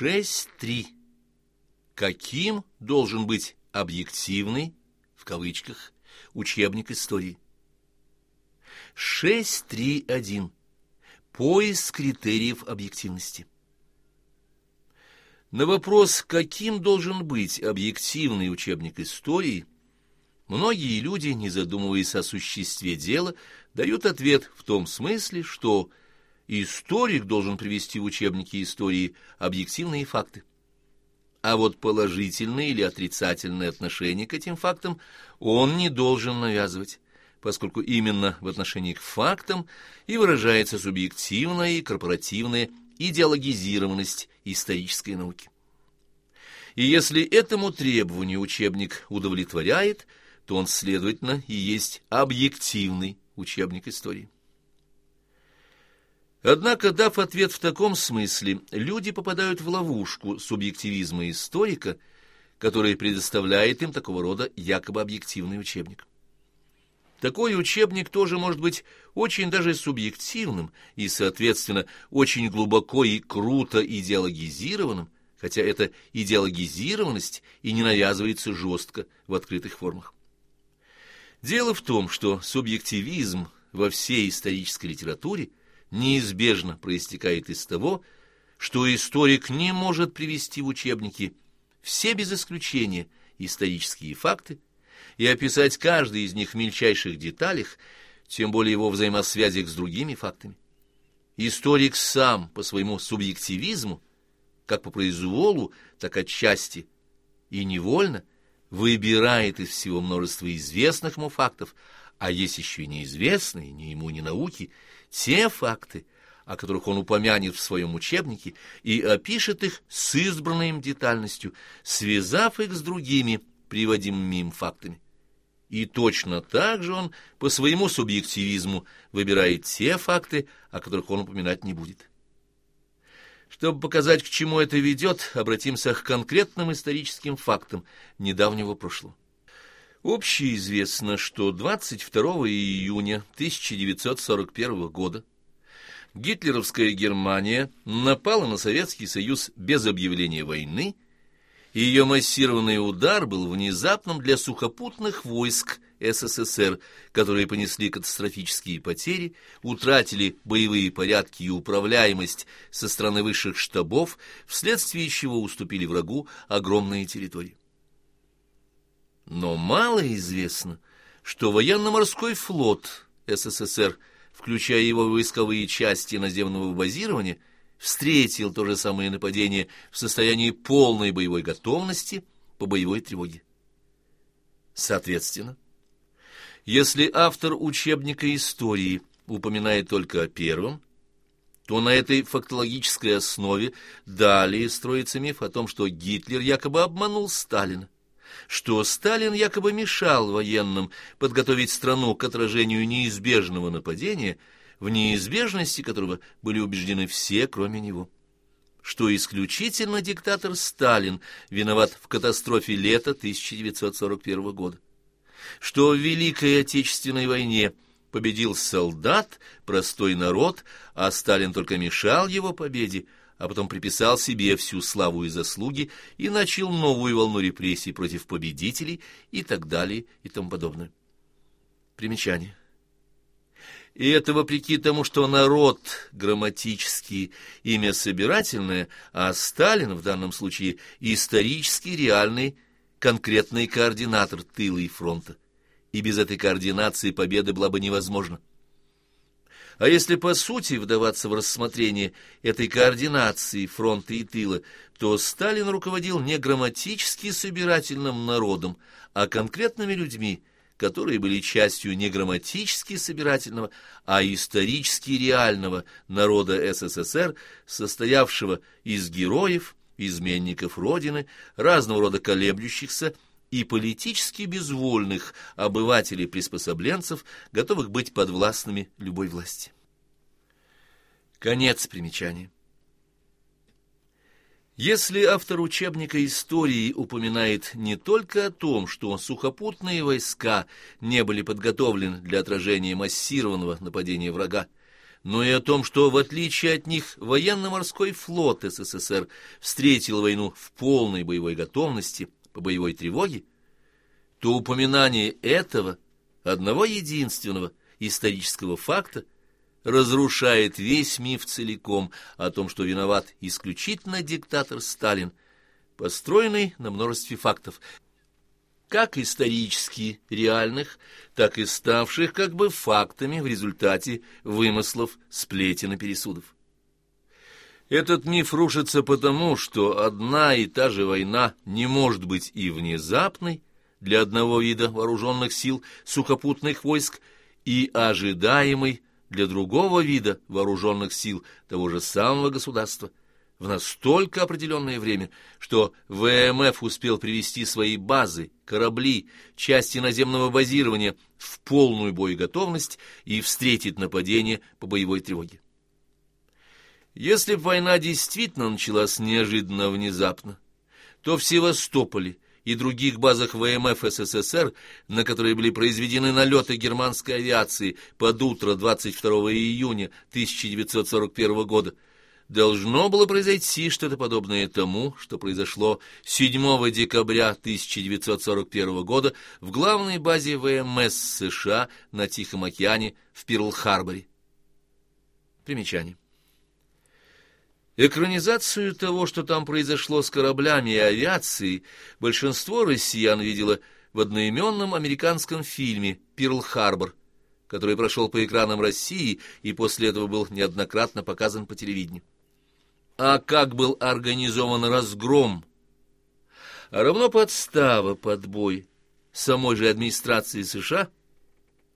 6.3. Каким должен быть объективный, в кавычках, учебник истории? 6.3.1. Поиск критериев объективности. На вопрос, каким должен быть объективный учебник истории, многие люди, не задумываясь о существе дела, дают ответ в том смысле, что историк должен привести в учебники истории объективные факты. А вот положительное или отрицательное отношение к этим фактам он не должен навязывать, поскольку именно в отношении к фактам и выражается субъективная и корпоративная идеологизированность исторической науки. И если этому требованию учебник удовлетворяет, то он, следовательно, и есть объективный учебник истории. Однако, дав ответ в таком смысле, люди попадают в ловушку субъективизма историка, который предоставляет им такого рода якобы объективный учебник. Такой учебник тоже может быть очень даже субъективным и, соответственно, очень глубоко и круто идеологизированным, хотя эта идеологизированность и не навязывается жестко в открытых формах. Дело в том, что субъективизм во всей исторической литературе неизбежно проистекает из того, что историк не может привести в учебники все без исключения исторические факты, и описать каждый из них в мельчайших деталях, тем более его взаимосвязях с другими фактами. Историк сам по своему субъективизму, как по произволу, так отчасти и невольно, выбирает из всего множества известных ему фактов, а есть еще и неизвестные ни ему, ни науки, те факты, о которых он упомянет в своем учебнике, и опишет их с избранной им детальностью, связав их с другими приводимыми им фактами. И точно так же он по своему субъективизму выбирает те факты, о которых он упоминать не будет. Чтобы показать, к чему это ведет, обратимся к конкретным историческим фактам недавнего прошлого. Общеизвестно, что 22 июня 1941 года гитлеровская Германия напала на Советский Союз без объявления войны ее массированный удар был внезапным для сухопутных войск СССР, которые понесли катастрофические потери, утратили боевые порядки и управляемость со стороны высших штабов, вследствие чего уступили врагу огромные территории. Но мало известно, что военно-морской флот СССР, включая его войсковые части наземного базирования, встретил то же самое нападение в состоянии полной боевой готовности по боевой тревоге. Соответственно, если автор учебника истории упоминает только о первом, то на этой фактологической основе далее строится миф о том, что Гитлер якобы обманул Сталина, что Сталин якобы мешал военным подготовить страну к отражению неизбежного нападения – в неизбежности которого были убеждены все, кроме него. Что исключительно диктатор Сталин виноват в катастрофе лета 1941 года. Что в Великой Отечественной войне победил солдат, простой народ, а Сталин только мешал его победе, а потом приписал себе всю славу и заслуги и начал новую волну репрессий против победителей и так далее и тому подобное. Примечание. И это вопреки тому, что народ грамматически имя собирательное, а Сталин в данном случае исторически реальный конкретный координатор тыла и фронта. И без этой координации победа была бы невозможна. А если по сути вдаваться в рассмотрение этой координации фронта и тыла, то Сталин руководил не грамматически собирательным народом, а конкретными людьми, которые были частью не грамматически собирательного, а исторически реального народа СССР, состоявшего из героев, изменников Родины, разного рода колеблющихся и политически безвольных обывателей-приспособленцев, готовых быть подвластными любой власти. Конец примечания. Если автор учебника истории упоминает не только о том, что сухопутные войска не были подготовлены для отражения массированного нападения врага, но и о том, что, в отличие от них, военно-морской флот СССР встретил войну в полной боевой готовности по боевой тревоге, то упоминание этого, одного единственного исторического факта, разрушает весь миф целиком о том, что виноват исключительно диктатор Сталин, построенный на множестве фактов, как исторически реальных, так и ставших как бы фактами в результате вымыслов, сплетен и пересудов. Этот миф рушится потому, что одна и та же война не может быть и внезапной для одного вида вооруженных сил сухопутных войск и ожидаемой для другого вида вооруженных сил того же самого государства – в настолько определенное время, что ВМФ успел привести свои базы, корабли, части наземного базирования в полную боеготовность и встретить нападение по боевой тревоге. Если бы война действительно началась неожиданно внезапно, то в Севастополе и других базах ВМФ СССР, на которые были произведены налеты германской авиации под утро 22 июня 1941 года, должно было произойти что-то подобное тому, что произошло 7 декабря 1941 года в главной базе ВМС США на Тихом океане в Перл-Харборе. Примечание. Экранизацию того, что там произошло с кораблями и авиацией, большинство россиян видело в одноименном американском фильме «Перл-Харбор», который прошел по экранам России и после этого был неоднократно показан по телевидению. А как был организован разгром, а равно подстава под бой самой же администрации США,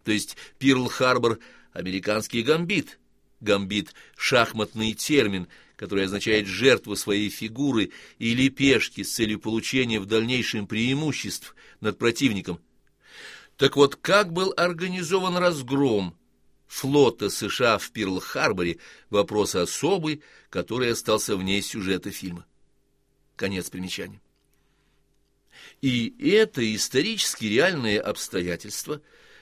то есть Пирл-Харбор — американский гамбит, гамбит — шахматный термин, который означает жертву своей фигуры или пешки с целью получения в дальнейшем преимуществ над противником. Так вот, как был организован разгром флота США в Перл-Харборе вопрос особый, который остался вне сюжета фильма. Конец примечания. И это исторически реальное обстоятельство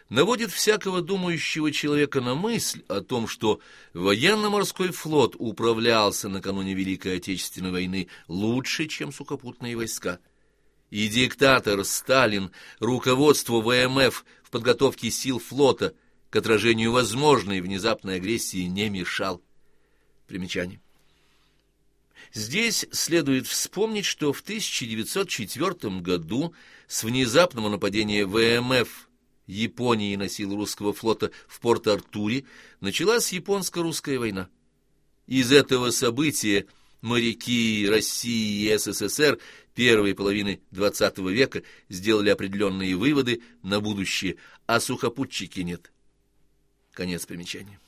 наводит всякого думающего человека на мысль о том, что военно-морской флот управлялся накануне Великой Отечественной войны лучше, чем сухопутные войска. И диктатор Сталин, руководство ВМФ в подготовке сил флота – к отражению возможной внезапной агрессии не мешал. Примечание. Здесь следует вспомнить, что в 1904 году с внезапного нападения ВМФ Японии на силы русского флота в Порт-Артуре началась японско-русская война. Из этого события моряки России и СССР первой половины XX века сделали определенные выводы на будущее, а сухопутчики нет. Конец примечания.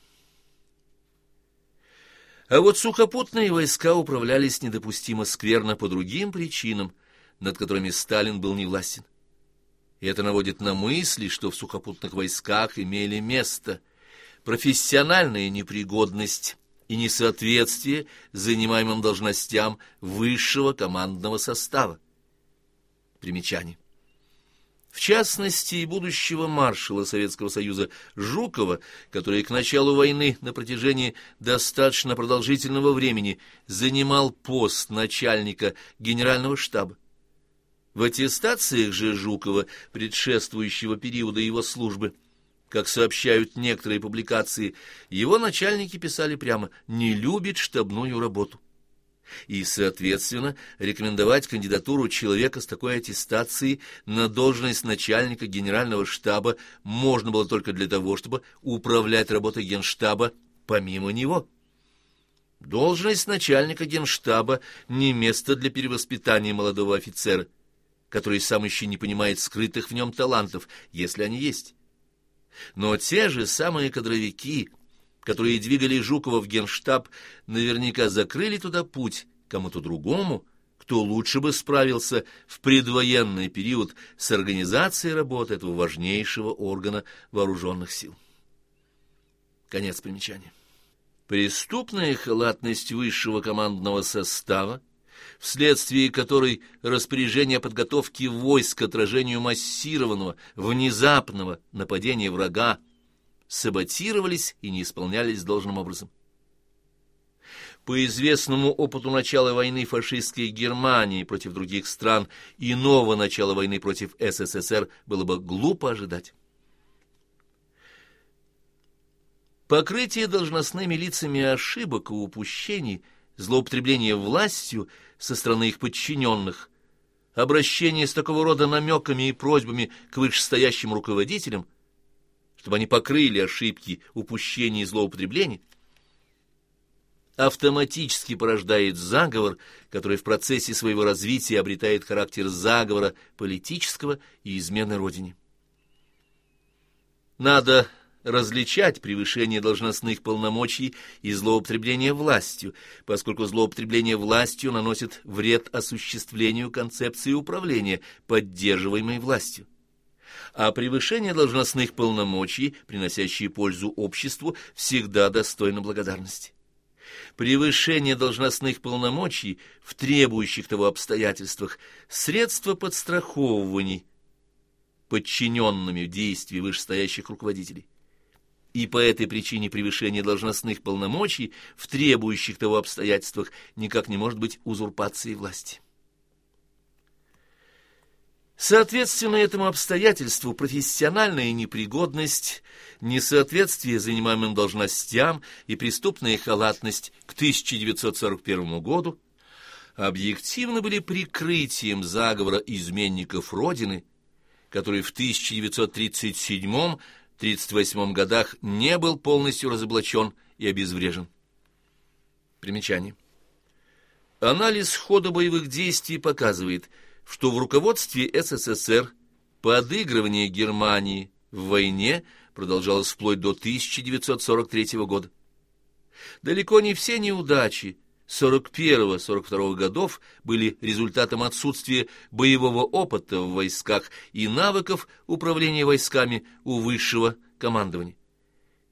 А вот сухопутные войска управлялись недопустимо скверно по другим причинам, над которыми Сталин был невластен. Это наводит на мысли, что в сухопутных войсках имели место профессиональная непригодность и несоответствие занимаемым должностям высшего командного состава. Примечание. В частности, и будущего маршала Советского Союза Жукова, который к началу войны на протяжении достаточно продолжительного времени занимал пост начальника генерального штаба. В аттестациях же Жукова, предшествующего периода его службы, как сообщают некоторые публикации, его начальники писали прямо «не любит штабную работу» и, соответственно, рекомендовать кандидатуру человека с такой аттестацией на должность начальника генерального штаба можно было только для того, чтобы управлять работой генштаба помимо него. Должность начальника генштаба не место для перевоспитания молодого офицера, который сам еще не понимает скрытых в нем талантов, если они есть. Но те же самые кадровики – которые двигали Жукова в генштаб, наверняка закрыли туда путь кому-то другому, кто лучше бы справился в предвоенный период с организацией работы этого важнейшего органа вооруженных сил. Конец примечания. Преступная халатность высшего командного состава, вследствие которой распоряжение подготовки войск к отражению массированного, внезапного нападения врага саботировались и не исполнялись должным образом. По известному опыту начала войны фашистской Германии против других стран иного начала войны против СССР было бы глупо ожидать. Покрытие должностными лицами ошибок и упущений, злоупотребление властью со стороны их подчиненных, обращение с такого рода намеками и просьбами к вышестоящим руководителям, чтобы они покрыли ошибки, упущения и злоупотребления, автоматически порождает заговор, который в процессе своего развития обретает характер заговора политического и измены Родине. Надо различать превышение должностных полномочий и злоупотребление властью, поскольку злоупотребление властью наносит вред осуществлению концепции управления, поддерживаемой властью. А превышение должностных полномочий, приносящие пользу обществу, всегда достойно благодарности. Превышение должностных полномочий в требующих того обстоятельствах – средство подстраховываний подчиненными действий вышестоящих руководителей и по этой причине превышение должностных полномочий в требующих того обстоятельствах никак не может быть узурпацией власти. Соответственно этому обстоятельству профессиональная непригодность, несоответствие занимаемым должностям и преступная халатность к 1941 году объективно были прикрытием заговора изменников Родины, который в 1937 1938 годах не был полностью разоблачен и обезврежен. Примечание. Анализ хода боевых действий показывает, что в руководстве СССР подыгрывание Германии в войне продолжалось вплоть до 1943 года. Далеко не все неудачи 41-42 годов были результатом отсутствия боевого опыта в войсках и навыков управления войсками у высшего командования.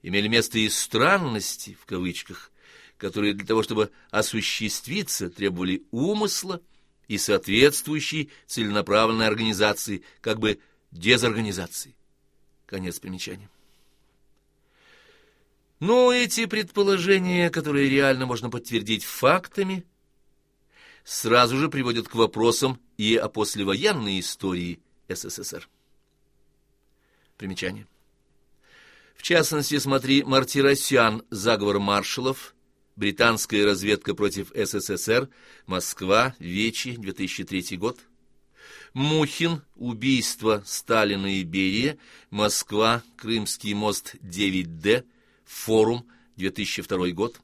Имели место и странности, в кавычках, которые для того, чтобы осуществиться, требовали умысла и соответствующей целенаправленной организации, как бы дезорганизации. Конец примечания. Но эти предположения, которые реально можно подтвердить фактами, сразу же приводят к вопросам и о послевоенной истории СССР. Примечание. В частности, смотри Мартиросян. «Заговор маршалов», «Британская разведка против СССР», Москва, Вечи, 2003 год. Мухин. «Убийство Сталина и Берия», Москва, Крымский мост, 9Д, Форум, 2002 год.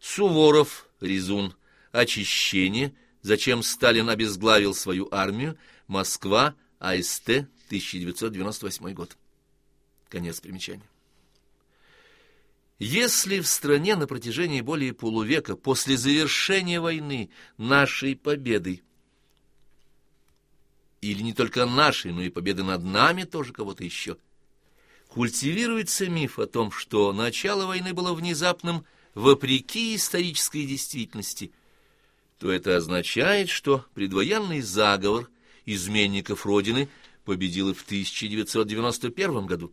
Суворов, Резун, Очищение, зачем Сталин обезглавил свою армию, Москва, АСТ, 1998 год. Конец примечания. Если в стране на протяжении более полувека после завершения войны нашей победой, или не только нашей, но и победы над нами тоже кого-то еще – культивируется миф о том, что начало войны было внезапным вопреки исторической действительности, то это означает, что предвоенный заговор изменников Родины победил в 1991 году.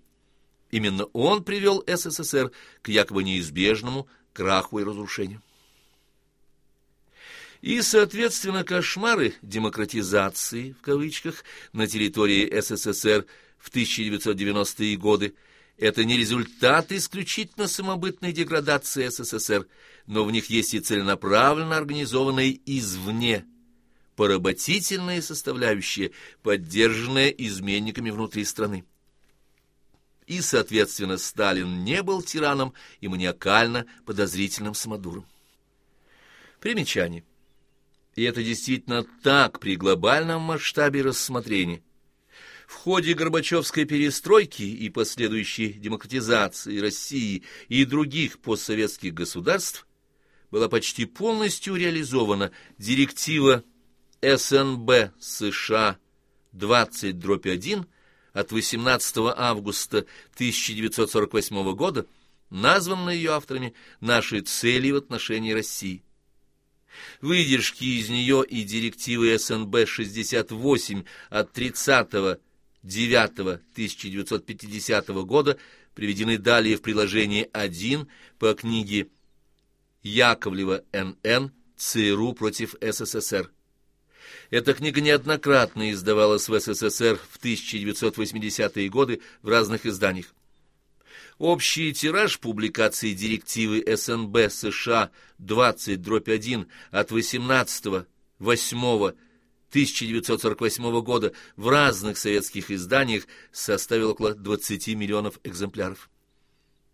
Именно он привел СССР к якобы неизбежному краху и разрушению. И, соответственно, кошмары демократизации, в кавычках, на территории СССР – в 1990-е годы, это не результат исключительно самобытной деградации СССР, но в них есть и целенаправленно организованная извне поработительная составляющая, поддержанная изменниками внутри страны. И, соответственно, Сталин не был тираном и маниакально подозрительным самодуром. Примечание. И это действительно так при глобальном масштабе рассмотрения. В ходе Горбачевской перестройки и последующей демократизации России и других постсоветских государств была почти полностью реализована директива СНБ США 20-1 от 18 августа 1948 года, названная ее авторами «Наши цели в отношении России». Выдержки из нее и директивы СНБ 68 от 30 9 1950 года приведены далее в приложении 1 по книге Яковлева Н.Н. ЦРУ против СССР. Эта книга неоднократно издавалась в СССР в 1980-е годы в разных изданиях. Общий тираж публикации директивы СНБ США 20-1 от 18.08.1948 года в разных советских изданиях составил около 20 миллионов экземпляров.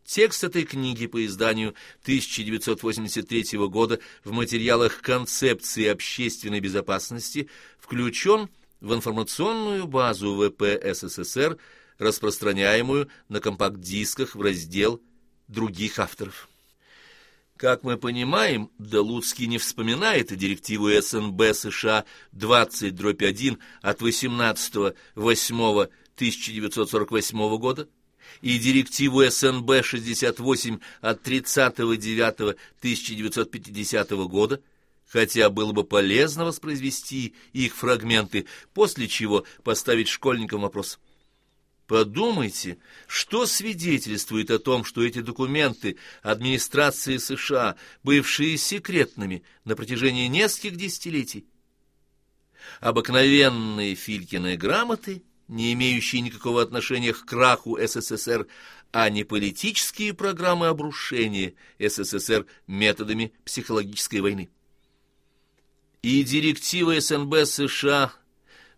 Текст этой книги по изданию 1983 года в материалах концепции общественной безопасности включен в информационную базу ВП СССР, распространяемую на компакт-дисках в раздел других авторов. Как мы понимаем, Далуцкий не вспоминает директиву СНБ США 20-1 от 18.08.1948 года, и директиву СНБ 68 от 30.09.1950 года, хотя было бы полезно воспроизвести их фрагменты, после чего поставить школьникам вопрос. Подумайте, что свидетельствует о том, что эти документы администрации США, бывшие секретными на протяжении нескольких десятилетий, обыкновенные Филькины грамоты – не имеющие никакого отношения к краху СССР, а не политические программы обрушения СССР методами психологической войны. И директива СНБ США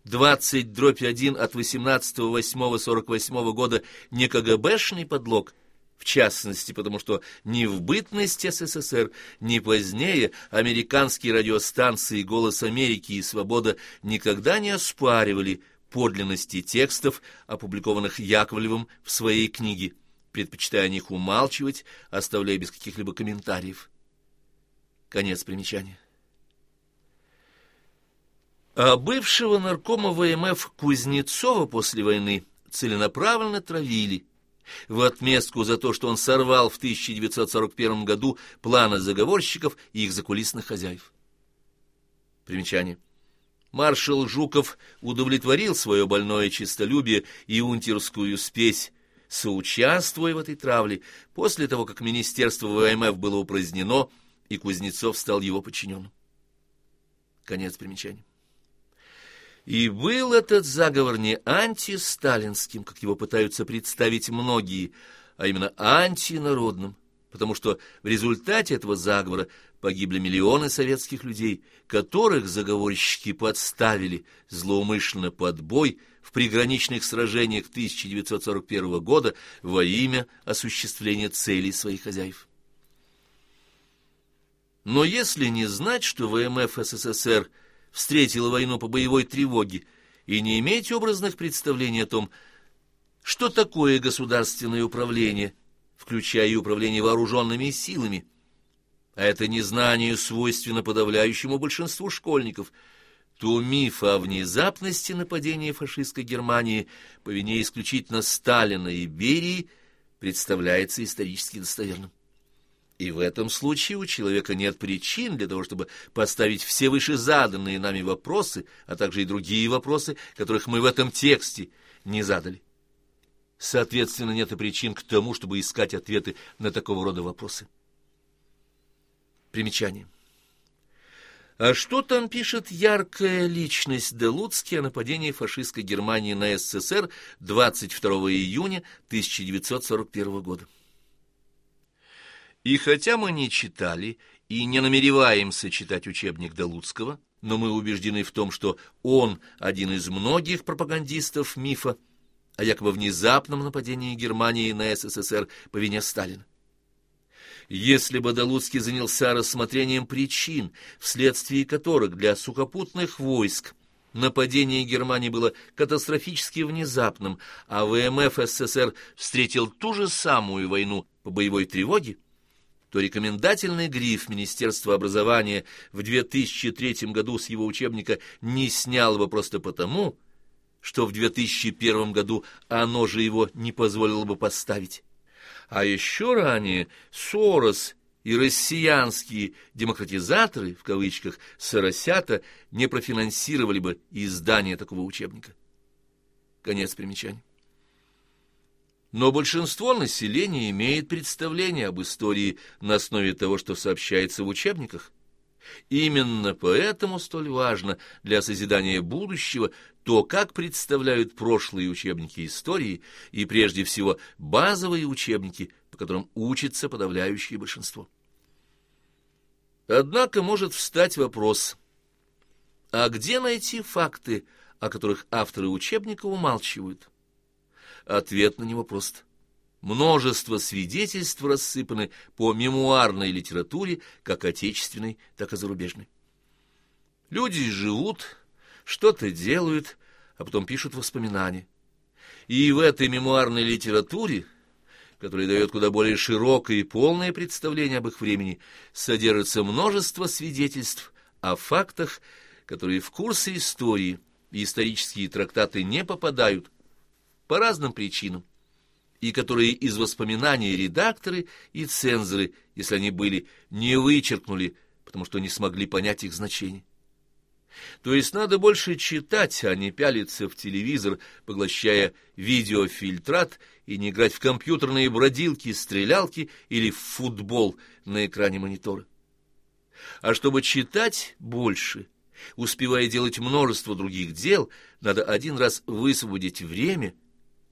20-1 от 18.08.48 года не КГБшный подлог, в частности, потому что ни в бытность СССР, ни позднее американские радиостанции «Голос Америки» и «Свобода» никогда не оспаривали подлинности текстов, опубликованных Яковлевым в своей книге, предпочитая о них умалчивать, оставляя без каких-либо комментариев. Конец примечания. А бывшего наркома ВМФ Кузнецова после войны целенаправленно травили в отместку за то, что он сорвал в 1941 году планы заговорщиков и их закулисных хозяев. Примечание маршал Жуков удовлетворил свое больное честолюбие и унтерскую спесь, соучаствуя в этой травле, после того, как Министерство ВМФ было упразднено, и Кузнецов стал его подчиненным. Конец примечания. И был этот заговор не антисталинским, как его пытаются представить многие, а именно антинародным, потому что в результате этого заговора погибли миллионы советских людей, которых заговорщики подставили злоумышленно под бой в приграничных сражениях 1941 года во имя осуществления целей своих хозяев. Но если не знать, что ВМФ СССР встретила войну по боевой тревоге, и не иметь образных представлений о том, что такое государственное управление, включая и управление вооруженными силами, а это незнание свойственно подавляющему большинству школьников, то миф о внезапности нападения фашистской Германии по вине исключительно Сталина и Берии представляется исторически достоверным. И в этом случае у человека нет причин для того, чтобы поставить все вышезаданные нами вопросы, а также и другие вопросы, которых мы в этом тексте не задали. Соответственно, нет и причин к тому, чтобы искать ответы на такого рода вопросы. Примечание. А что там пишет яркая личность Делуцкий о нападении фашистской Германии на СССР 22 июня 1941 года? И хотя мы не читали и не намереваемся читать учебник Делуцкого, но мы убеждены в том, что он один из многих пропагандистов мифа о якобы внезапном нападении Германии на СССР по вине Сталина. Если бы Далуцкий занялся рассмотрением причин, вследствие которых для сухопутных войск нападение Германии было катастрофически внезапным, а ВМФ СССР встретил ту же самую войну по боевой тревоге, то рекомендательный гриф Министерства образования в 2003 году с его учебника не снял бы просто потому, что в 2001 году оно же его не позволило бы поставить. А еще ранее Сорос и россиянские демократизаторы, в кавычках, Соросята, не профинансировали бы издание такого учебника. Конец примечания. Но большинство населения имеет представление об истории на основе того, что сообщается в учебниках. Именно поэтому столь важно для созидания будущего то, как представляют прошлые учебники истории и, прежде всего, базовые учебники, по которым учится подавляющее большинство. Однако может встать вопрос, а где найти факты, о которых авторы учебника умалчивают? Ответ на него прост. Множество свидетельств рассыпаны по мемуарной литературе, как отечественной, так и зарубежной. Люди живут, что-то делают, а потом пишут воспоминания. И в этой мемуарной литературе, которая дает куда более широкое и полное представление об их времени, содержится множество свидетельств о фактах, которые в курсы истории и исторические трактаты не попадают по разным причинам и которые из воспоминаний редакторы и цензоры, если они были, не вычеркнули, потому что не смогли понять их значение. То есть надо больше читать, а не пялиться в телевизор, поглощая видеофильтрат и не играть в компьютерные бродилки, стрелялки или в футбол на экране монитора. А чтобы читать больше, успевая делать множество других дел, надо один раз высвободить время –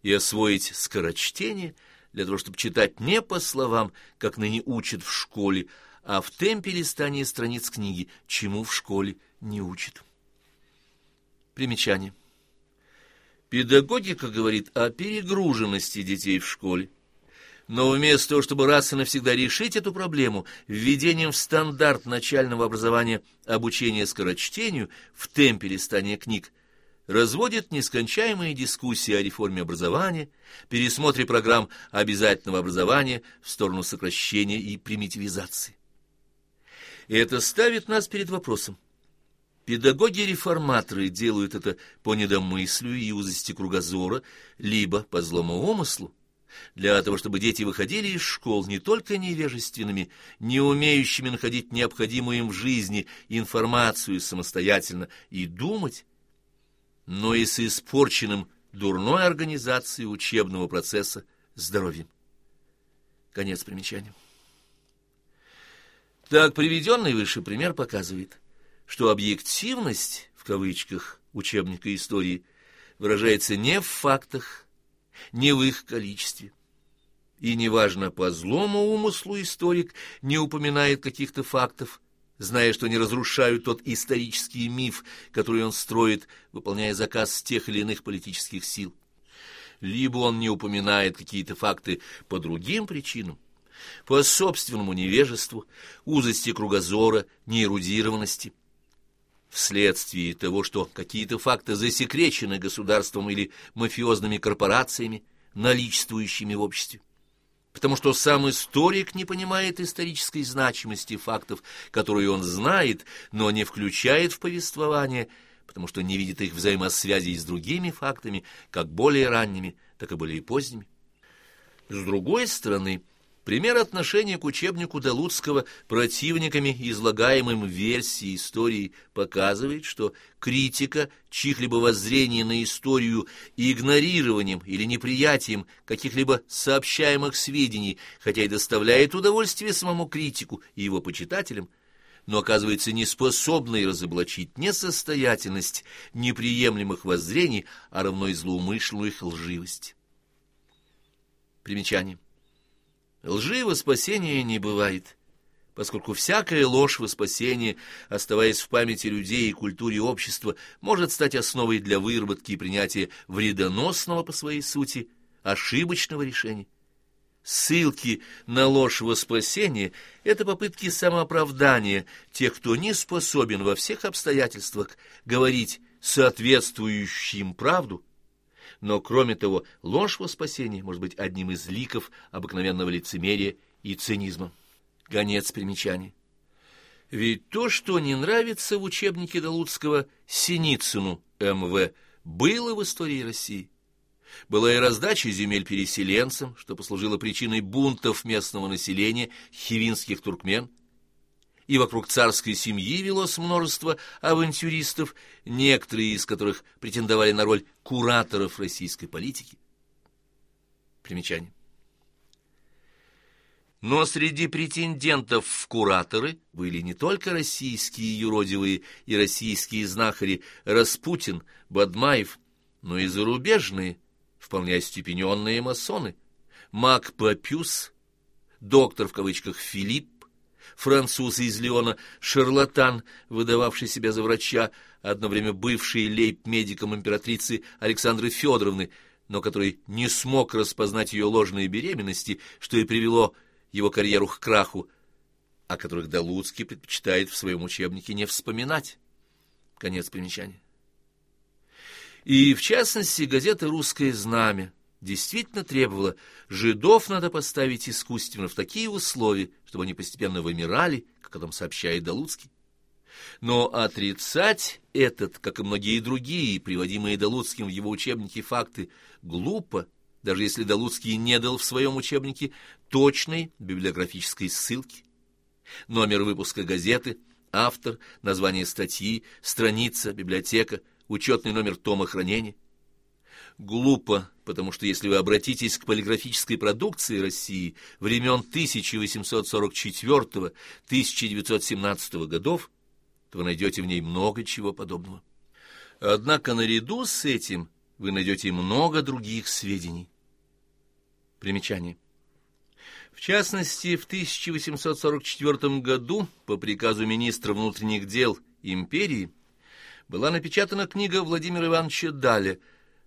и освоить скорочтение для того, чтобы читать не по словам, как ныне учат в школе, а в темпе листания страниц книги, чему в школе не учат. Примечание. Педагогика говорит о перегруженности детей в школе. Но вместо того, чтобы раз и навсегда решить эту проблему введением в стандарт начального образования обучения скорочтению в темпе листания книг, разводит нескончаемые дискуссии о реформе образования, пересмотре программ обязательного образования в сторону сокращения и примитивизации. И это ставит нас перед вопросом. Педагоги-реформаторы делают это по недомыслию и узости кругозора, либо по злому умыслу, для того, чтобы дети выходили из школ не только невежественными, не умеющими находить необходимую им в жизни информацию самостоятельно и думать, но и с испорченным дурной организацией учебного процесса здоровьем. Конец примечания. Так, приведенный выше пример показывает, что объективность, в кавычках, учебника истории выражается не в фактах, не в их количестве. И неважно, по злому умыслу историк не упоминает каких-то фактов, зная, что они разрушают тот исторический миф, который он строит, выполняя заказ тех или иных политических сил. Либо он не упоминает какие-то факты по другим причинам, по собственному невежеству, узости кругозора, неэрудированности, вследствие того, что какие-то факты засекречены государством или мафиозными корпорациями, наличествующими в обществе потому что сам историк не понимает исторической значимости фактов, которые он знает, но не включает в повествование, потому что не видит их взаимосвязи с другими фактами, как более ранними, так и более поздними. С другой стороны, Пример отношения к учебнику Далуцкого противниками излагаемым версии истории показывает, что критика чьих-либо воззрений на историю игнорированием или неприятием каких-либо сообщаемых сведений, хотя и доставляет удовольствие самому критику и его почитателям, но оказывается неспособной разоблачить несостоятельность неприемлемых воззрений, а равно и злоумышленную их лживость. Примечание. Лжи во спасение не бывает, поскольку всякая ложь во спасение, оставаясь в памяти людей и культуре общества, может стать основой для выработки и принятия вредоносного по своей сути ошибочного решения. Ссылки на ложь во спасение — это попытки самооправдания тех, кто не способен во всех обстоятельствах говорить соответствующим правду, но, кроме того, ложь во спасении может быть одним из ликов обыкновенного лицемерия и цинизма. Конец примечаний. Ведь то, что не нравится в учебнике Долуцкого Синицыну М.В., было в истории России. Была и раздача земель переселенцам, что послужило причиной бунтов местного населения, хивинских туркмен – и вокруг царской семьи велось множество авантюристов, некоторые из которых претендовали на роль кураторов российской политики. Примечание. Но среди претендентов в кураторы были не только российские юродивые и российские знахари Распутин, Бадмаев, но и зарубежные, вполне остепененные масоны, маг Папюс, доктор в кавычках Филипп, француз из Леона, шарлатан, выдававший себя за врача, одно время бывший лейб-медиком императрицы Александры Федоровны, но который не смог распознать ее ложные беременности, что и привело его карьеру к краху, о которых Далуцкий предпочитает в своем учебнике не вспоминать. Конец примечания. И, в частности, газета «Русское знамя» действительно требовала, жидов надо поставить искусственно в такие условия, чтобы они постепенно вымирали, как о том сообщает Далуцкий. Но отрицать этот, как и многие другие, приводимые Далуцким в его учебнике факты, глупо, даже если Далуцкий не дал в своем учебнике точной библиографической ссылки. Номер выпуска газеты, автор, название статьи, страница, библиотека, учетный номер тома хранения. Глупо, потому что если вы обратитесь к полиграфической продукции России времен 1844-1917 годов, то вы найдете в ней много чего подобного. Однако наряду с этим вы найдете много других сведений. Примечание. В частности, в 1844 году по приказу министра внутренних дел империи была напечатана книга Владимира Ивановича Даля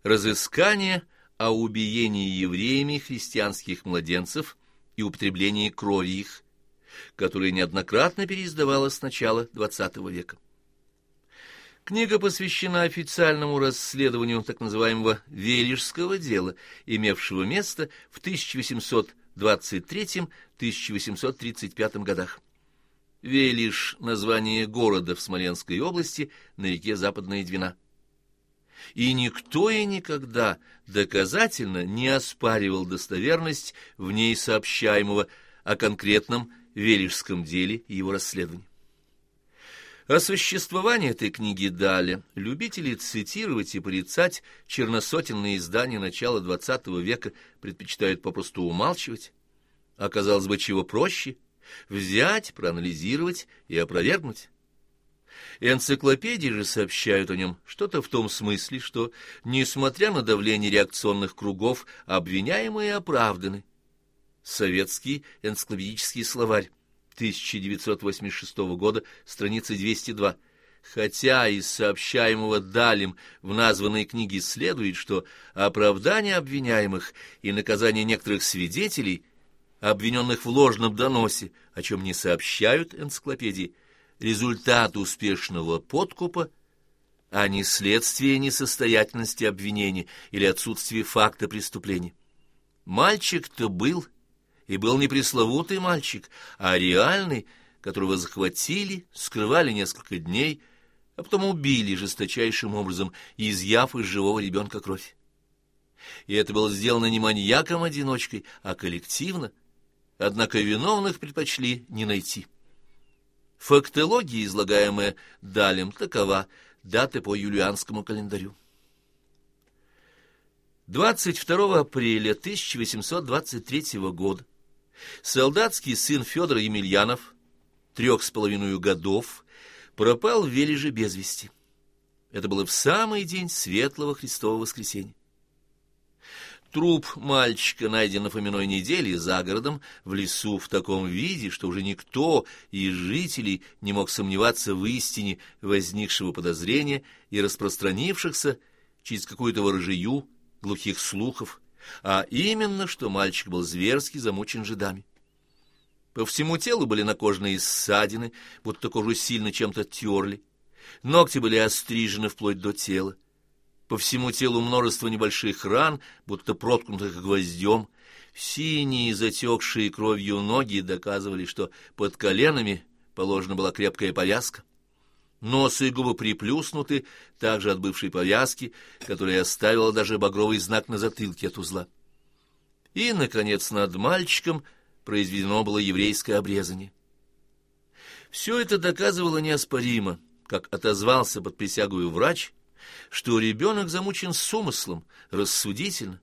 «Разыскание о убиении евреями христианских младенцев и употреблении крови их», которая неоднократно переиздавалась с начала XX века. Книга посвящена официальному расследованию так называемого «Вележского дела», имевшего место в 1800 1823-1835 годах. Велиш — название города в Смоленской области на реке Западная Двина. И никто и никогда доказательно не оспаривал достоверность в ней сообщаемого о конкретном Велишском деле и его расследовании. О существовании этой книги Даля любители цитировать и порицать черносотенные издания начала XX века предпочитают попросту умалчивать. Оказалось бы, чего проще — взять, проанализировать и опровергнуть. Энциклопедии же сообщают о нем что-то в том смысле, что, несмотря на давление реакционных кругов, обвиняемые оправданы. Советский энциклопедический словарь 1986 года, страница 202. Хотя из сообщаемого Далем в названной книге следует, что оправдание обвиняемых и наказание некоторых свидетелей, обвиненных в ложном доносе, о чем не сообщают энциклопедии, результат успешного подкупа, а не следствие несостоятельности обвинения или отсутствия факта преступления. Мальчик-то был и был не пресловутый мальчик, а реальный, которого захватили, скрывали несколько дней, а потом убили жесточайшим образом, изъяв из живого ребенка кровь. И это было сделано не маньяком-одиночкой, а коллективно, однако виновных предпочли не найти. Фактология, излагаемая Далем, такова, даты по юлианскому календарю. 22 апреля 1823 года Солдатский сын Федор Емельянов, трех с половиной годов, пропал в Вележе без вести. Это было в самый день Светлого Христового воскресенья. Труп мальчика найден на Фоминой неделе за городом, в лесу в таком виде, что уже никто из жителей не мог сомневаться в истине возникшего подозрения и распространившихся через какую-то ворожию глухих слухов, а именно, что мальчик был зверски замучен жидами. По всему телу были накожные ссадины, будто кожу сильно чем-то терли. Ногти были острижены вплоть до тела. По всему телу множество небольших ран, будто проткнутых гвоздем. Синие, затекшие кровью ноги доказывали, что под коленами положена была крепкая повязка. Нос и губы приплюснуты, также от бывшей повязки, которая оставила даже багровый знак на затылке от узла. И, наконец, над мальчиком произведено было еврейское обрезание. Все это доказывало неоспоримо, как отозвался под присягую врач, что ребенок замучен с умыслом, рассудительно.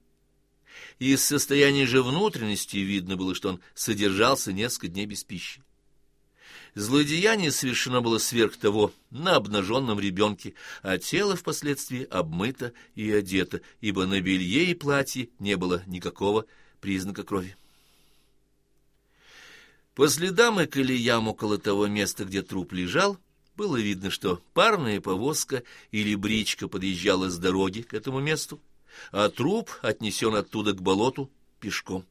Из состояния же внутренности видно было, что он содержался несколько дней без пищи. Злодеяние совершено было сверх того на обнаженном ребенке, а тело впоследствии обмыто и одето, ибо на белье и платье не было никакого признака крови. По следам и колеям около того места, где труп лежал, было видно, что парная повозка или бричка подъезжала с дороги к этому месту, а труп отнесен оттуда к болоту пешком.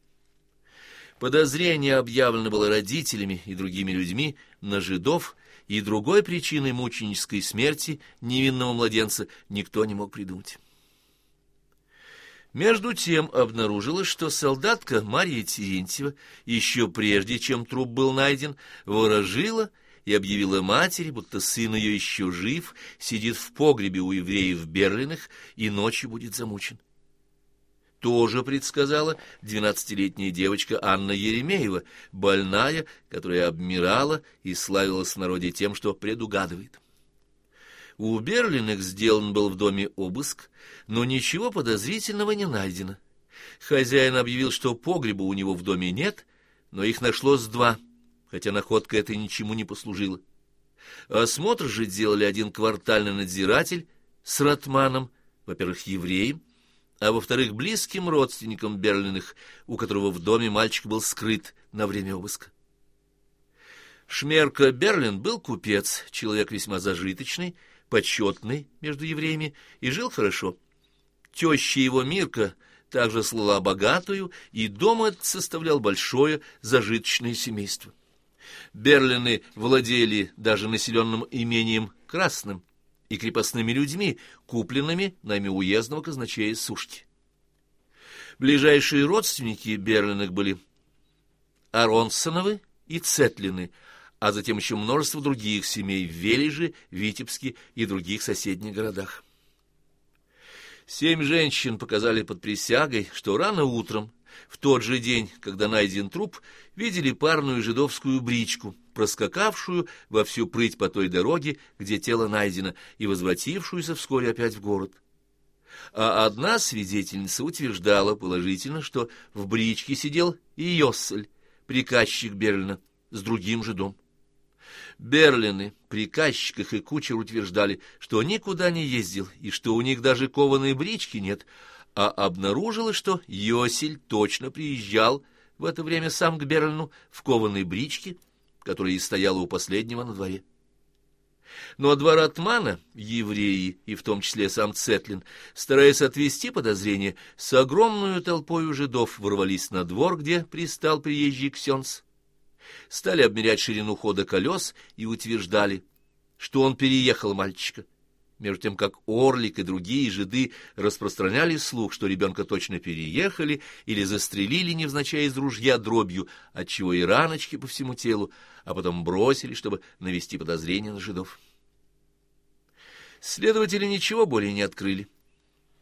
Подозрение объявлено было родителями и другими людьми на жидов, и другой причиной мученической смерти невинного младенца никто не мог придумать. Между тем обнаружилось, что солдатка Мария Терентьева еще прежде, чем труп был найден, ворожила и объявила матери, будто сын ее еще жив, сидит в погребе у евреев Берлинах и ночью будет замучен тоже предсказала двенадцатилетняя девочка Анна Еремеева, больная, которая обмирала и славилась в народе тем, что предугадывает. У Берлиных сделан был в доме обыск, но ничего подозрительного не найдено. Хозяин объявил, что погреба у него в доме нет, но их нашлось два, хотя находка эта ничему не послужила. Осмотр же делали один квартальный надзиратель с Ратманом, во-первых, евреем, а во-вторых, близким родственником Берлиных, у которого в доме мальчик был скрыт на время обыска. Шмерка Берлин был купец, человек весьма зажиточный, почетный между евреями, и жил хорошо. Теща его Мирка также слыла богатую, и дом этот составлял большое зажиточное семейство. Берлины владели даже населенным имением Красным – и крепостными людьми, купленными нами уездного казначея Сушки. Ближайшие родственники Берлиных были Аронсоновы и Цетлины, а затем еще множество других семей в Велиже, Витебске и других соседних городах. Семь женщин показали под присягой, что рано утром, в тот же день, когда найден труп, видели парную жидовскую бричку — проскакавшую во всю прыть по той дороге, где тело найдено, и возвратившуюся вскоре опять в город. А одна свидетельница утверждала положительно, что в бричке сидел и Йоссель, приказчик Берлина, с другим жидом. Берлины, приказчиках и кучер утверждали, что никуда не ездил, и что у них даже кованой брички нет, а обнаружилось, что Йосель точно приезжал в это время сам к Берлину в кованой бричке, которая и стояла у последнего на дворе. Но двор Атмана, евреи, и в том числе сам Цетлин, стараясь отвести подозрения, с огромной толпой жидов ворвались на двор, где пристал приезжий Ксенц. Стали обмерять ширину хода колес и утверждали, что он переехал мальчика между тем как Орлик и другие жиды распространяли слух, что ребенка точно переехали или застрелили невзначай из ружья дробью, отчего и раночки по всему телу, а потом бросили, чтобы навести подозрения на жидов. Следователи ничего более не открыли.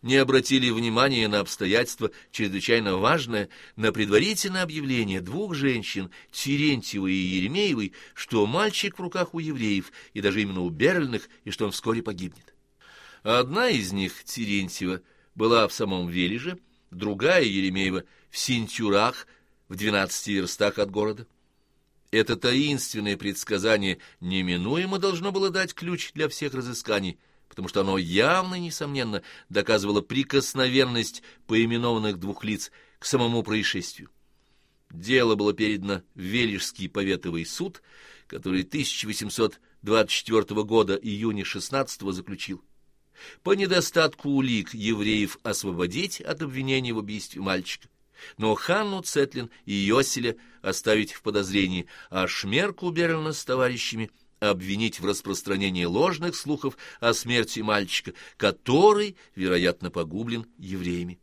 Не обратили внимания на обстоятельства чрезвычайно важное, на предварительное объявление двух женщин, Терентьевой и Еремеевой, что мальчик в руках у евреев, и даже именно у Берлиных, и что он вскоре погибнет. Одна из них, Терентьева, была в самом Вележе, другая, Еремеева, в Синтюрах, в двенадцати верстах от города. Это таинственное предсказание неминуемо должно было дать ключ для всех разысканий, потому что оно явно несомненно доказывало прикосновенность поименованных двух лиц к самому происшествию. Дело было передано в Вележский поветовый суд, который 1824 года июня 16 заключил. По недостатку улик евреев освободить от обвинения в убийстве мальчика но Ханну Цетлин и Йоселя оставить в подозрении, а Шмерку Берлина с товарищами обвинить в распространении ложных слухов о смерти мальчика, который, вероятно, погублен евреями.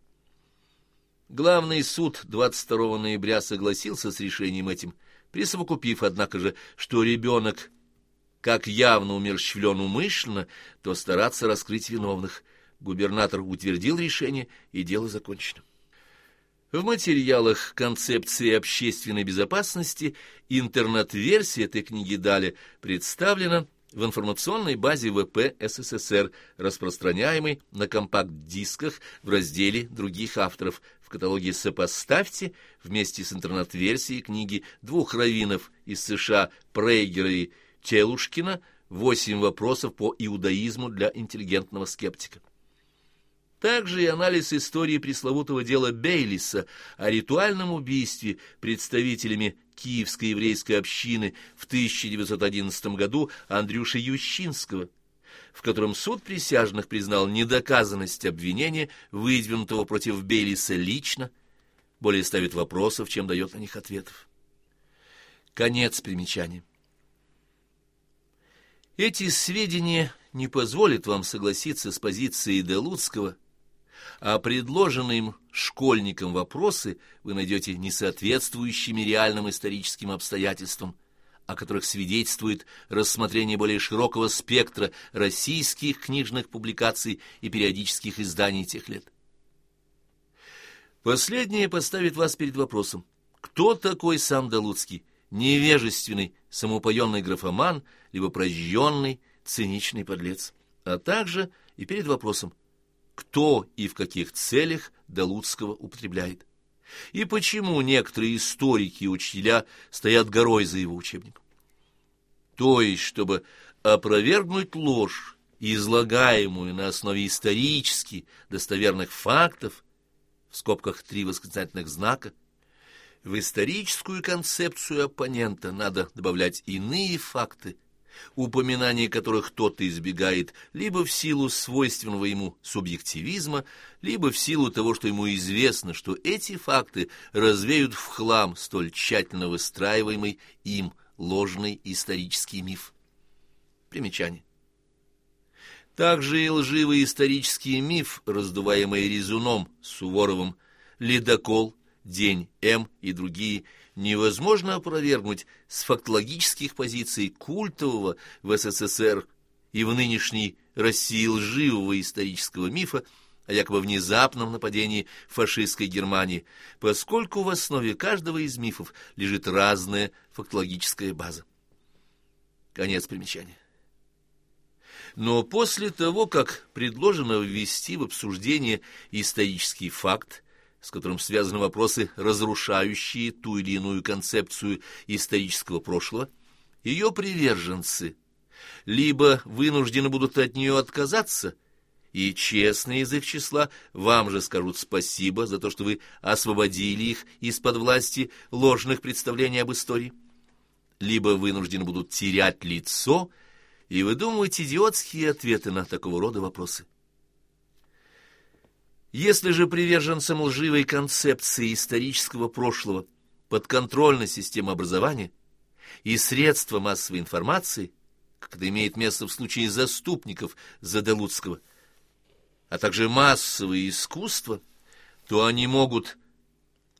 Главный суд 22 ноября согласился с решением этим, присовокупив, однако же, что ребенок, как явно умерщвлен умышленно, то стараться раскрыть виновных. Губернатор утвердил решение, и дело закончено. В материалах концепции общественной безопасности интернет-версия этой книги Даля представлена в информационной базе ВП СССР, распространяемой на компакт-дисках в разделе других авторов, в каталоге «Сопоставьте» вместе с интернет-версией книги двух раввинов из США Прейгера и Телушкина «Восемь вопросов по иудаизму для интеллигентного скептика». Также и анализ истории пресловутого дела Бейлиса о ритуальном убийстве представителями Киевской еврейской общины в 1911 году Андрюши Ющинского, в котором суд присяжных признал недоказанность обвинения, выдвинутого против Бейлиса лично, более ставит вопросов, чем дает на них ответов. Конец примечания. Эти сведения не позволят вам согласиться с позицией Делуцкого – а предложенные им школьникам вопросы вы найдете несоответствующими реальным историческим обстоятельствам, о которых свидетельствует рассмотрение более широкого спектра российских книжных публикаций и периодических изданий тех лет. Последнее поставит вас перед вопросом, кто такой сам Долуцкий, невежественный, самоупоенный графоман, либо прожженный, циничный подлец, а также и перед вопросом, кто и в каких целях Долуцкого употребляет, и почему некоторые историки и учителя стоят горой за его учебником. То есть, чтобы опровергнуть ложь, излагаемую на основе исторически достоверных фактов, в скобках три восклицательных знака, в историческую концепцию оппонента надо добавлять иные факты – упоминание которых кто-то избегает либо в силу свойственного ему субъективизма, либо в силу того, что ему известно, что эти факты развеют в хлам столь тщательно выстраиваемый им ложный исторический миф. Примечание. Также и лживый исторический миф, раздуваемый Резуном, Суворовым, Ледокол, День М и другие – невозможно опровергнуть с фактологических позиций культового в СССР и в нынешней России лживого исторического мифа о якобы внезапном нападении фашистской Германии, поскольку в основе каждого из мифов лежит разная фактологическая база. Конец примечания. Но после того, как предложено ввести в обсуждение исторический факт, с которым связаны вопросы, разрушающие ту или иную концепцию исторического прошлого, ее приверженцы либо вынуждены будут от нее отказаться, и честные из их числа вам же скажут спасибо за то, что вы освободили их из-под власти ложных представлений об истории, либо вынуждены будут терять лицо и выдумывать идиотские ответы на такого рода вопросы. Если же приверженцам лживой концепции исторического прошлого подконтрольна система образования и средства массовой информации, как это имеет место в случае заступников Заделуцкого, а также массовое искусство, то они могут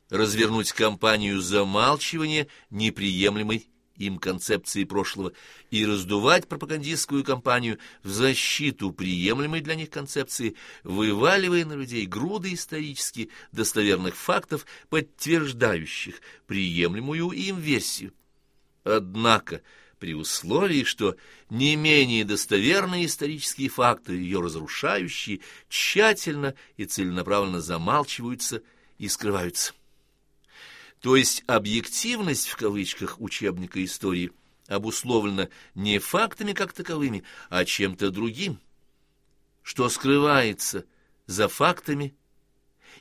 развернуть кампанию замалчивания неприемлемой им концепции прошлого и раздувать пропагандистскую кампанию в защиту приемлемой для них концепции, вываливая на людей груды исторически достоверных фактов, подтверждающих приемлемую им версию. Однако, при условии, что не менее достоверные исторические факты, ее разрушающие, тщательно и целенаправленно замалчиваются и скрываются. То есть объективность в кавычках учебника истории обусловлена не фактами как таковыми, а чем-то другим, что скрывается за фактами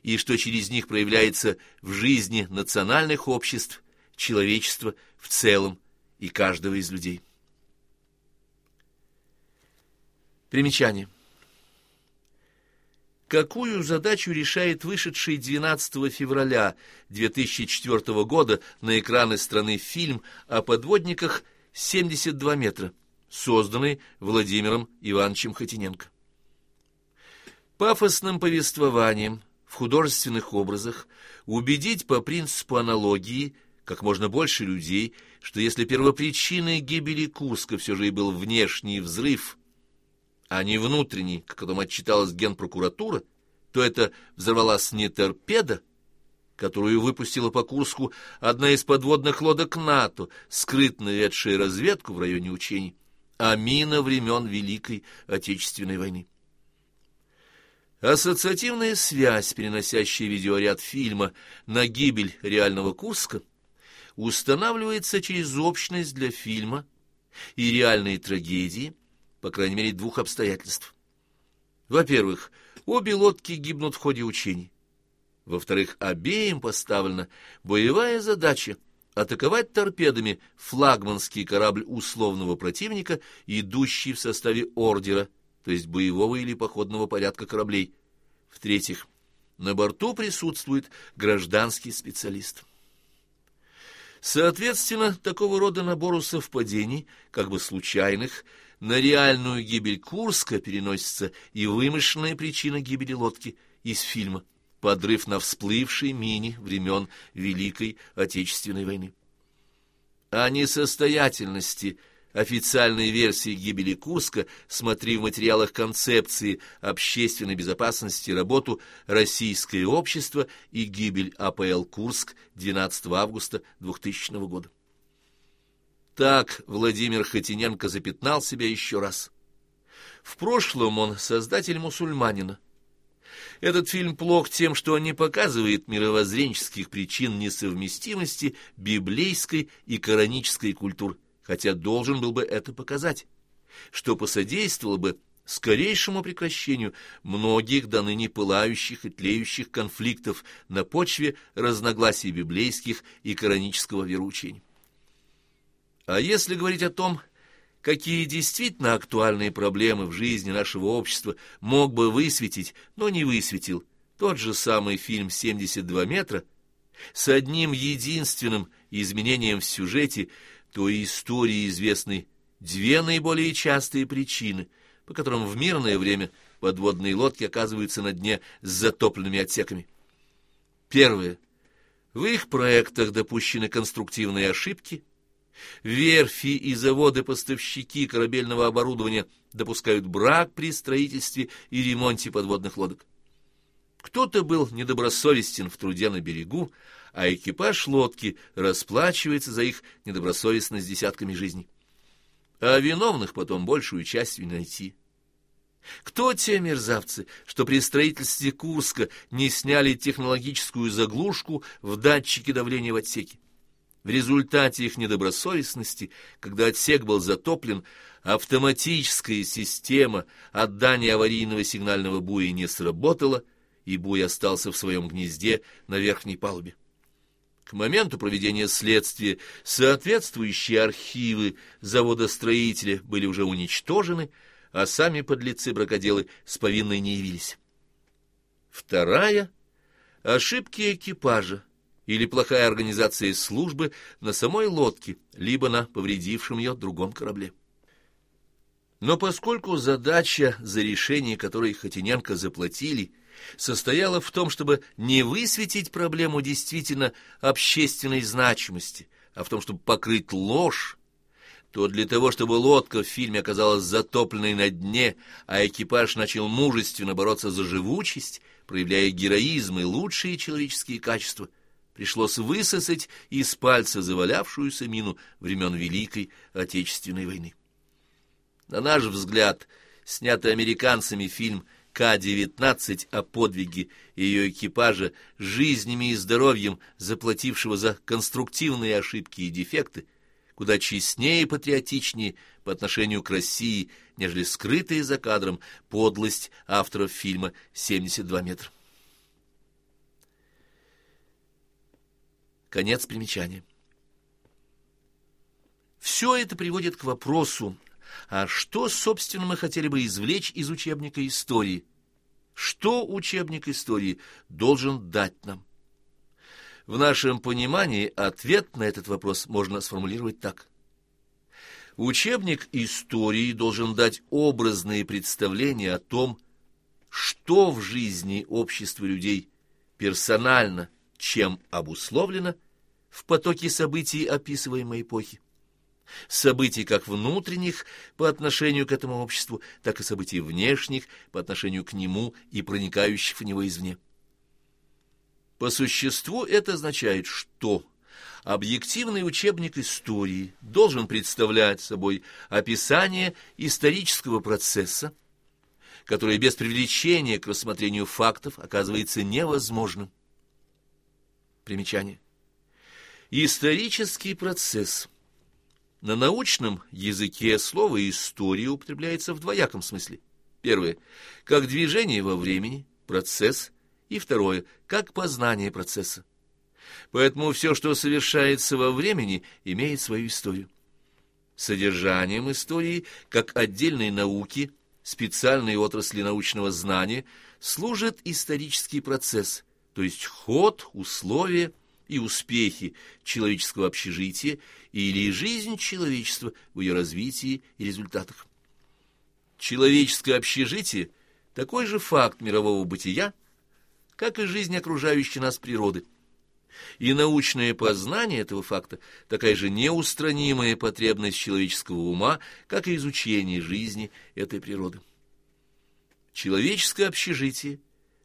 и что через них проявляется в жизни национальных обществ, человечества в целом и каждого из людей. Примечание. Какую задачу решает вышедший 12 февраля 2004 года на экраны страны фильм о подводниках «72 метра», созданный Владимиром Ивановичем Хотиненко? Пафосным повествованием в художественных образах убедить по принципу аналогии как можно больше людей, что если первопричиной гибели Курска все же и был внешний взрыв – а не внутренний, как о том отчиталась генпрокуратура, то это взорвалась не торпеда, которую выпустила по Курску одна из подводных лодок НАТО, скрытно ведшая разведку в районе учений, а мина времен Великой Отечественной войны. Ассоциативная связь, переносящая видеоряд фильма на гибель реального Курска, устанавливается через общность для фильма и реальной трагедии, по крайней мере, двух обстоятельств. Во-первых, обе лодки гибнут в ходе учений. Во-вторых, обеим поставлена боевая задача атаковать торпедами флагманский корабль условного противника, идущий в составе ордера, то есть боевого или походного порядка кораблей. В-третьих, на борту присутствует гражданский специалист. Соответственно, такого рода набору совпадений, как бы случайных, на реальную гибель Курска переносится и вымышленная причина гибели лодки из фильма «Подрыв на всплывшей мини времен Великой Отечественной войны». О несостоятельности – официальной версии гибели Курска смотри в материалах концепции общественной безопасности работу «Российское общество» и гибель АПЛ Курск 12 августа 2000 года. Так Владимир Хотиненко запятнал себя еще раз. В прошлом он создатель «Мусульманина». Этот фильм плох тем, что он не показывает мировоззренческих причин несовместимости библейской и коранической культур хотя должен был бы это показать, что посодействовало бы скорейшему прекращению многих до ныне пылающих и тлеющих конфликтов на почве разногласий библейских и коранического вероучения. А если говорить о том, какие действительно актуальные проблемы в жизни нашего общества мог бы высветить, но не высветил, тот же самый фильм «72 метра» с одним единственным изменением в сюжете – то истории известны две наиболее частые причины, по которым в мирное время подводные лодки оказываются на дне с затопленными отсеками. Первое. В их проектах допущены конструктивные ошибки. Верфи и заводы-поставщики корабельного оборудования допускают брак при строительстве и ремонте подводных лодок. Кто-то был недобросовестен в труде на берегу, а экипаж лодки расплачивается за их недобросовестность десятками жизней. А виновных потом большую часть не найти. Кто те мерзавцы, что при строительстве Курска не сняли технологическую заглушку в датчике давления в отсеке? В результате их недобросовестности, когда отсек был затоплен, автоматическая система отдания аварийного сигнального буя не сработала, и буй остался в своем гнезде на верхней палубе. К моменту проведения следствия соответствующие архивы завода-строителя были уже уничтожены, а сами подлецы-бракоделы с повинной не явились. Вторая — ошибки экипажа или плохая организация службы на самой лодке, либо на повредившем ее другом корабле. Но поскольку задача, за решение которой Хотиненко заплатили, состояла в том, чтобы не высветить проблему действительно общественной значимости, а в том, чтобы покрыть ложь, то для того, чтобы лодка в фильме оказалась затопленной на дне, а экипаж начал мужественно бороться за живучесть, проявляя героизм и лучшие человеческие качества, пришлось высосать из пальца завалявшуюся мину времен Великой Отечественной войны. На наш взгляд, снятый американцами фильм – к-19 о подвиге ее экипажа, жизнями и здоровьем заплатившего за конструктивные ошибки и дефекты, куда честнее и патриотичнее по отношению к России, нежели скрытая за кадром подлость авторов фильма «72 метра». Конец примечания. Все это приводит к вопросу а что, собственно, мы хотели бы извлечь из учебника истории? Что учебник истории должен дать нам? В нашем понимании ответ на этот вопрос можно сформулировать так. Учебник истории должен дать образные представления о том, что в жизни общества людей персонально, чем обусловлено в потоке событий описываемой эпохи событий как внутренних по отношению к этому обществу, так и событий внешних по отношению к нему и проникающих в него извне. По существу это означает, что объективный учебник истории должен представлять собой описание исторического процесса, которое без привлечения к рассмотрению фактов оказывается невозможным. Примечание. Исторический процесс. На научном языке слово «история» употребляется в двояком смысле. Первое – как движение во времени, процесс, и второе – как познание процесса. Поэтому все, что совершается во времени, имеет свою историю. Содержанием истории, как отдельной науки, специальной отрасли научного знания, служит исторический процесс, то есть ход, условия и успехи человеческого общежития или жизнь человечества в ее развитии и результатах. Человеческое общежитие – такой же факт мирового бытия, как и жизнь окружающей нас природы – и научное познание этого факта такая же неустранимая потребность человеческого ума, как и изучение жизни этой природы. Человеческое общежитие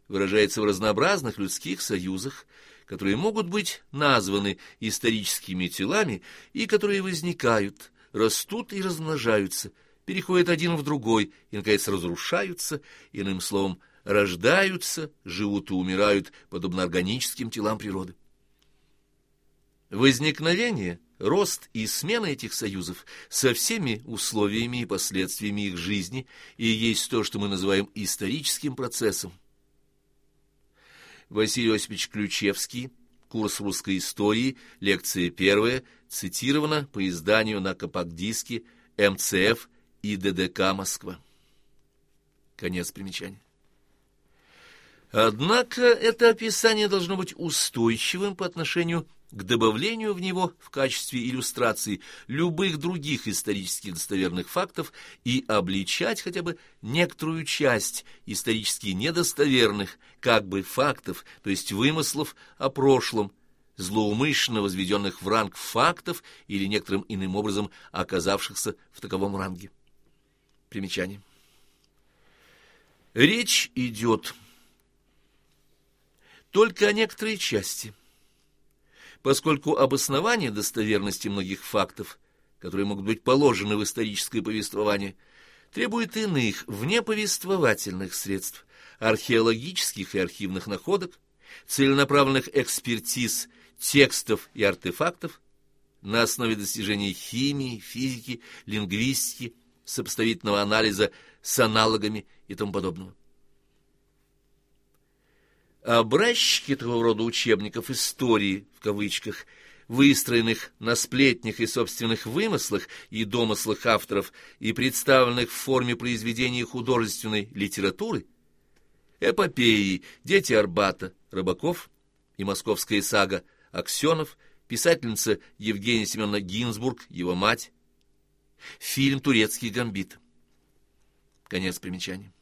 выражается в разнообразных людских союзах, которые могут быть названы историческими телами и которые возникают, растут и размножаются, переходят один в другой и, наконец, разрушаются, иным словом, рождаются, живут и умирают, подобно органическим телам природы. Возникновение, рост и смена этих союзов со всеми условиями и последствиями их жизни и есть то, что мы называем историческим процессом. Василий Осипович Ключевский, курс русской истории, лекция первая, цитирована по изданию на компакт-диске МЦФ и ДДК Москва. Конец примечания. Однако это описание должно быть устойчивым по отношению к добавлению в него в качестве иллюстрации любых других исторически достоверных фактов и обличать хотя бы некоторую часть исторически недостоверных как бы фактов, то есть вымыслов о прошлом, злоумышленно возведенных в ранг фактов или некоторым иным образом оказавшихся в таковом ранге. Примечание. Речь идет только о некоторой части – поскольку обоснование достоверности многих фактов, которые могут быть положены в историческое повествование, требует иных, внеповествовательных средств, археологических и архивных находок, целенаправленных экспертиз текстов и артефактов на основе достижений химии, физики, лингвистики, сопоставительного анализа с аналогами и тому подобного. Образчики такого рода учебников истории, в кавычках, выстроенных на сплетнях и собственных вымыслах и домыслах авторов и представленных в форме произведений художественной литературы, эпопеи «Дети Арбата», Рыбаков и «Московская сага» Аксенов, писательница Евгения Семеновна Гинзбург, его мать, фильм «Турецкий гамбит». Конец примечания.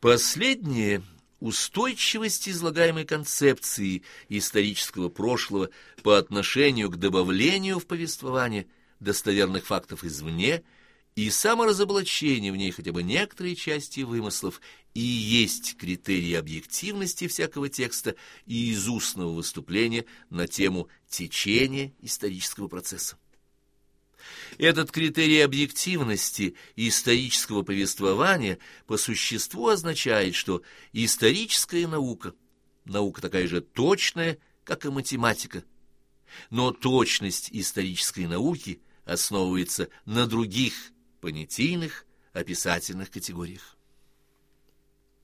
Последнее устойчивость излагаемой концепции исторического прошлого по отношению к добавлению в повествование достоверных фактов извне и саморазоблачение в ней хотя бы некоторой части вымыслов и есть критерии объективности всякого текста и из устного выступления на тему течения исторического процесса. Этот критерий объективности исторического повествования по существу означает, что историческая наука – наука такая же точная, как и математика, но точность исторической науки основывается на других понятийных описательных категориях.